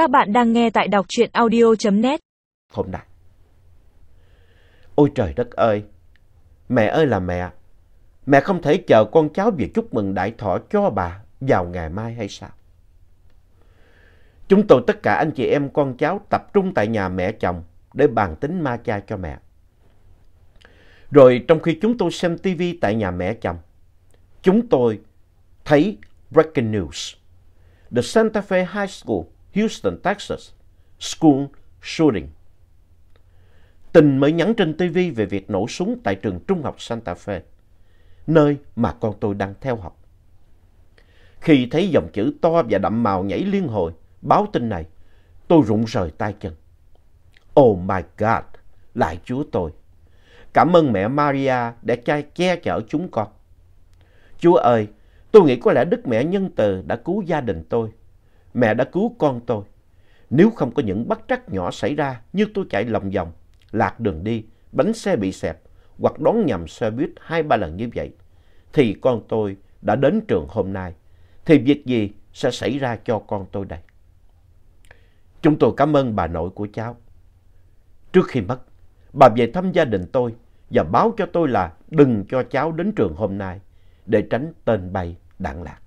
Các bạn đang nghe tại đọc truyện audio.net. Hôm nay. Ôi trời đất ơi! Mẹ ơi là mẹ! Mẹ không thể chờ con cháu về chúc mừng đại thọ cho bà vào ngày mai hay sao? Chúng tôi tất cả anh chị em con cháu tập trung tại nhà mẹ chồng để bàn tính ma cha cho mẹ. Rồi trong khi chúng tôi xem TV tại nhà mẹ chồng, chúng tôi thấy breaking news. The Santa Fe High School, Houston, Texas, school shooting. Tình mới nhắn trên TV về việc nổ súng tại trường trung học Santa Fe, nơi mà con tôi đang theo học. Khi thấy dòng chữ to và đậm màu nhảy liên hồi, báo tin này, tôi rụng rời tay chân. Oh my God, lại Chúa tôi. Cảm ơn mẹ Maria đã che chở chúng con. Chúa ơi, tôi nghĩ có lẽ Đức Mẹ Nhân Từ đã cứu gia đình tôi. Mẹ đã cứu con tôi. Nếu không có những bất trắc nhỏ xảy ra như tôi chạy lòng vòng, lạc đường đi, bánh xe bị xẹp hoặc đón nhầm xe buýt hai ba lần như vậy, thì con tôi đã đến trường hôm nay. Thì việc gì sẽ xảy ra cho con tôi đây? Chúng tôi cảm ơn bà nội của cháu. Trước khi mất, bà về thăm gia đình tôi và báo cho tôi là đừng cho cháu đến trường hôm nay để tránh tên bay đạn lạc.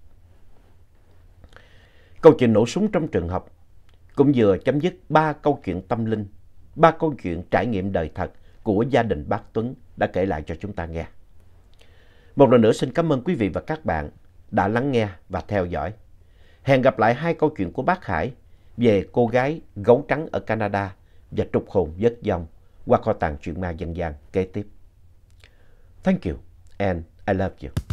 Câu chuyện nổ súng trong trường học cũng vừa chấm dứt ba câu chuyện tâm linh, ba câu chuyện trải nghiệm đời thật của gia đình bác Tuấn đã kể lại cho chúng ta nghe. Một lần nữa xin cảm ơn quý vị và các bạn đã lắng nghe và theo dõi. Hẹn gặp lại hai câu chuyện của bác Hải về cô gái gấu trắng ở Canada và trục hồn vớt dòng qua kho tàng truyện ma dân gian kế tiếp. Thank you and I love you.